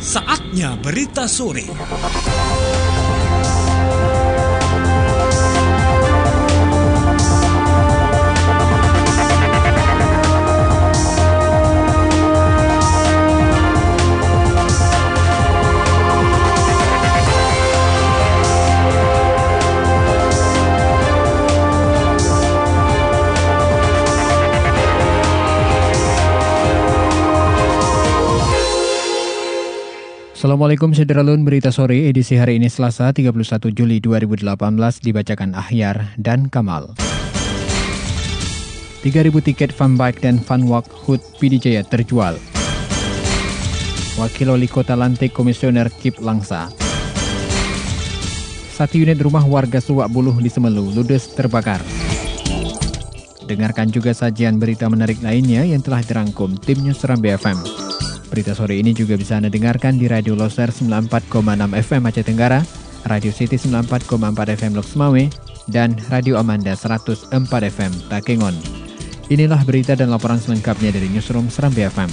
Saatnya berita sore. Assalamualaikum Sederalun Berita Sore edisi hari ini Selasa 31 Juli 2018 dibacakan Ahyar dan Kamal. 3.000 tiket fun bike dan fun walk HUT PDJaya terjual. Wakil Wali Kota Lantik Komisioner Kip Langsa. Satu unit rumah warga Suwak Buluh di Semelu ludes terbakar. Dengarkan juga sajian berita menarik lainnya yang telah dirangkum tim News Serambi FM. Berita sore ini juga bisa Anda dengarkan di Radio Loser 94,6 FM Aceh Tenggara, Radio City 94,4 FM Lok Semawe, dan Radio Amanda 104 FM Takengon. Inilah berita dan laporan selengkapnya dari Newsroom Serambi FM.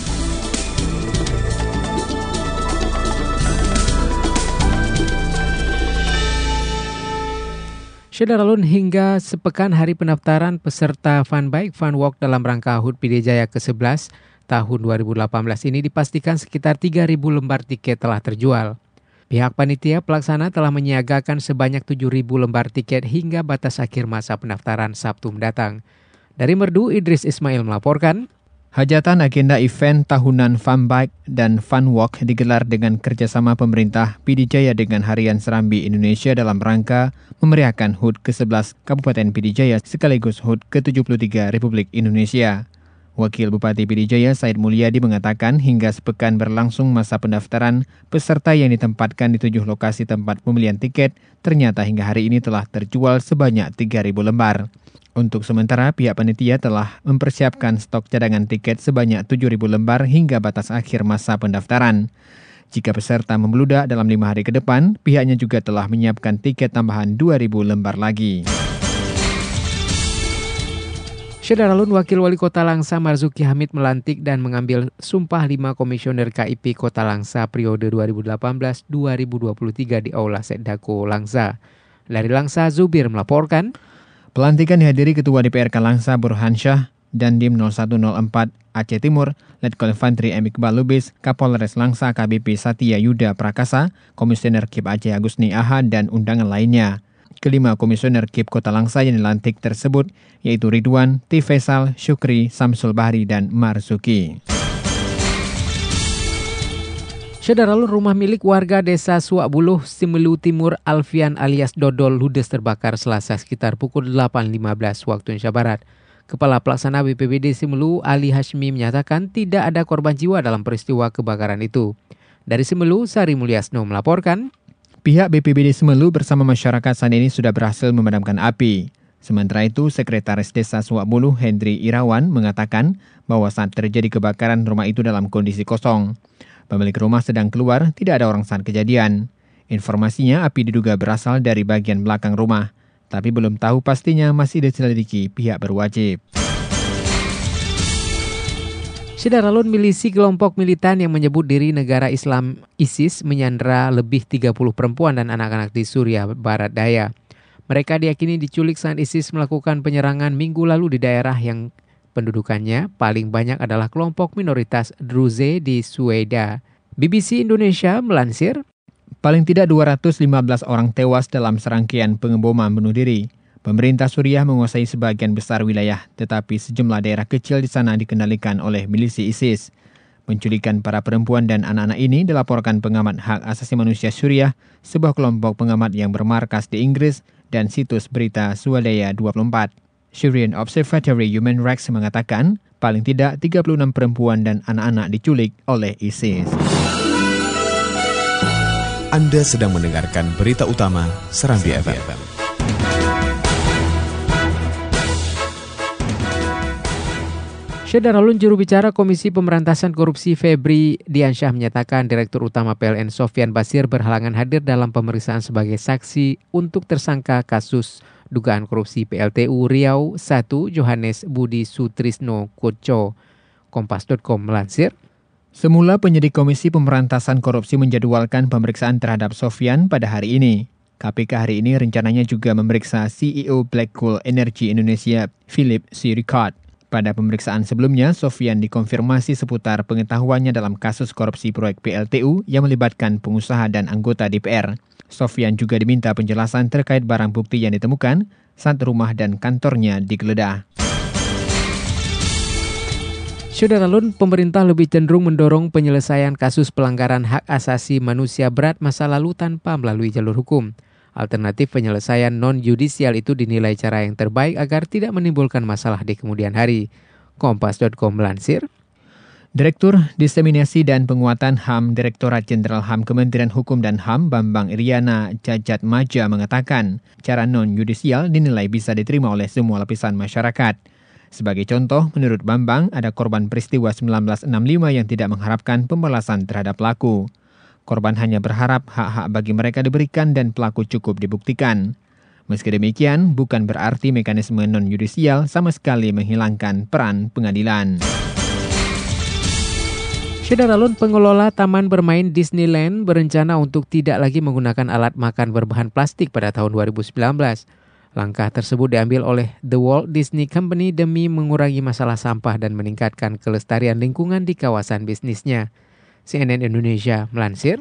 Syederalun hingga sepekan hari pendaftaran peserta Fun Bike Fun Walk dalam rangka HUT Pidijaya ke-11 tahun 2018 ini dipastikan sekitar 3.000 lembar tiket telah terjual. Pihak panitia pelaksana telah menyiagakan sebanyak 7.000 lembar tiket hingga batas akhir masa pendaftaran Sabtu mendatang. Dari Merdu, Idris Ismail melaporkan. Hajatan agenda event tahunan Fun Bike dan Fun Walk digelar dengan kerjasama pemerintah Pidijaya dengan Harian Serambi Indonesia dalam rangka memeriahkan HUT ke-11 Kabupaten Pidijaya sekaligus HUT ke-73 Republik Indonesia. Wakil Bupati Pidijaya Said Mulyadi mengatakan hingga sepekan berlangsung masa pendaftaran, peserta yang ditempatkan di tujuh lokasi tempat pembelian tiket ternyata hingga hari ini telah terjual sebanyak 3.000 lembar. Untuk sementara, pihak panitia telah mempersiapkan stok cadangan tiket sebanyak 7.000 lembar hingga batas akhir masa pendaftaran. Jika peserta membludak dalam lima hari ke depan, pihaknya juga telah menyiapkan tiket tambahan 2.000 lembar lagi. Syederalun Wakil Wali Kota Langsa Marzuki Hamid melantik dan mengambil sumpah lima komisioner KIP Kota Langsa periode 2018-2023 di Aula Sedako Langsa. Dari Langsa, Zubir melaporkan. Pelantikan dihadiri Ketua DPRK Langsa Burhansyah dan Dim 0104 Aceh Timur, Letkol Infantri M. Iqbal Lubis, Kapolres Langsa KBP Satya Yuda Prakasa, Komisioner KIP Aceh Agusni Ahad, dan undangan lainnya. Kelima komisioner KIP Kota Langsa yang dilantik tersebut yaitu Ridwan, T. Faisal, Syukri, Samsul Bahri, dan Marzuki. Saudara rumah milik warga desa Suakbuluh, Simelu Timur, Alfian alias Dodol ludes terbakar selasa sekitar pukul 8.15 waktu Indonesia Barat. Kepala Pelaksana BPBD Simelu, Ali Hashmi menyatakan tidak ada korban jiwa dalam peristiwa kebakaran itu. Dari Simelu, Sari Mulyasno melaporkan. Pihak BPBD Semelu bersama masyarakat saat ini sudah berhasil memadamkan api. Sementara itu, Sekretaris Desa Suwakbulu Hendri Irawan mengatakan bahwa saat terjadi kebakaran rumah itu dalam kondisi kosong. Pemilik rumah sedang keluar, tidak ada orang saat kejadian. Informasinya api diduga berasal dari bagian belakang rumah, tapi belum tahu pastinya masih diselidiki pihak berwajib. Sidaralun milisi kelompok militan yang menyebut diri negara Islam ISIS menyandra lebih 30 perempuan dan anak-anak di Suriah Barat Daya. Mereka diyakini diculik saat ISIS melakukan penyerangan minggu lalu di daerah yang pendudukannya paling banyak adalah kelompok minoritas Druze di Sueda. BBC Indonesia melansir, Paling tidak 215 orang tewas dalam serangkaian pengeboman bunuh diri. Pemerintah Suriah menguasai sebagian besar wilayah, tetapi sejumlah daerah kecil di sana dikendalikan oleh milisi ISIS. Penculikan para perempuan dan anak-anak ini dilaporkan pengamat hak asasi manusia Suriah, sebuah kelompok pengamat yang bermarkas di Inggris dan situs berita Swadaya 24. Syrian Observatory Human Rights mengatakan paling tidak 36 perempuan dan anak-anak diculik oleh ISIS. Anda sedang mendengarkan berita utama Serambi FM. Syederalun juru bicara Komisi Pemberantasan Korupsi Febri Diansyah menyatakan Direktur Utama PLN Sofian Basir berhalangan hadir dalam pemeriksaan sebagai saksi untuk tersangka kasus dugaan korupsi PLTU Riau 1 Johannes Budi Sutrisno Koco. Kompas.com melansir, Semula penyidik Komisi Pemberantasan Korupsi menjadwalkan pemeriksaan terhadap Sofian pada hari ini. KPK hari ini rencananya juga memeriksa CEO Black Coal Energy Indonesia, Philip Sirikot. Pada pemeriksaan sebelumnya, Sofian dikonfirmasi seputar pengetahuannya dalam kasus korupsi proyek PLTU yang melibatkan pengusaha dan anggota DPR. Sofian juga diminta penjelasan terkait barang bukti yang ditemukan saat rumah dan kantornya digeledah. Saudara Lun, pemerintah lebih cenderung mendorong penyelesaian kasus pelanggaran hak asasi manusia berat masa lalu tanpa melalui jalur hukum. Alternatif penyelesaian non-yudisial itu dinilai cara yang terbaik agar tidak menimbulkan masalah di kemudian hari. Kompas.com melansir, Direktur Diseminasi dan Penguatan HAM Direktorat Jenderal HAM Kementerian Hukum dan HAM Bambang Iriana Jajat Maja mengatakan cara non-yudisial dinilai bisa diterima oleh semua lapisan masyarakat. Sebagai contoh, menurut Bambang, ada korban peristiwa 1965 yang tidak mengharapkan pembalasan terhadap pelaku. Korban hanya berharap hak-hak bagi mereka diberikan dan pelaku cukup dibuktikan. Meski demikian, bukan berarti mekanisme non-yudisial sama sekali menghilangkan peran pengadilan. Saudara pengelola Taman Bermain Disneyland berencana untuk tidak lagi menggunakan alat makan berbahan plastik pada tahun 2019. Langkah tersebut diambil oleh The Walt Disney Company demi mengurangi masalah sampah dan meningkatkan kelestarian lingkungan di kawasan bisnisnya. CNN Indonesia melansir,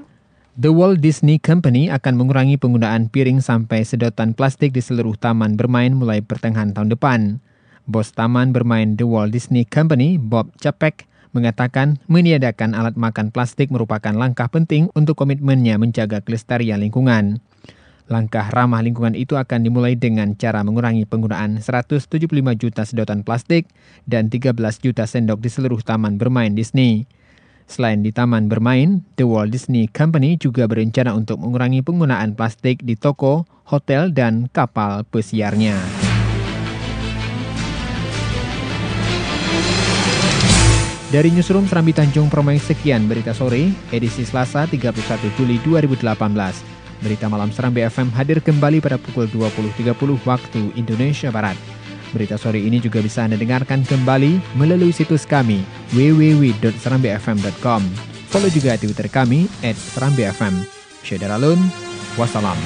The Walt Disney Company akan mengurangi penggunaan piring sampai sedotan plastik di seluruh taman bermain mulai pertengahan tahun depan. Bos taman bermain The Walt Disney Company, Bob Chapek, mengatakan meniadakan alat makan plastik merupakan langkah penting untuk komitmennya menjaga kelestarian lingkungan. Langkah ramah lingkungan itu akan dimulai dengan cara mengurangi penggunaan 175 juta sedotan plastik dan 13 juta sendok di seluruh taman bermain Disney. Selain di taman bermain, The Walt Disney Company juga berencana untuk mengurangi penggunaan plastik di toko, hotel, dan kapal pesiarnya. Dari Newsroom Serambi Tanjung Permai sekian berita sore, edisi Selasa 31 Juli 2018. Berita Malam Serambi FM hadir kembali pada pukul 20.30 waktu Indonesia Barat. Berita sore ini juga bisa Anda dengarkan kembali melalui situs kami www.serambifm.com. Follow juga Twitter kami at Serambi FM. Syederalun, wassalam.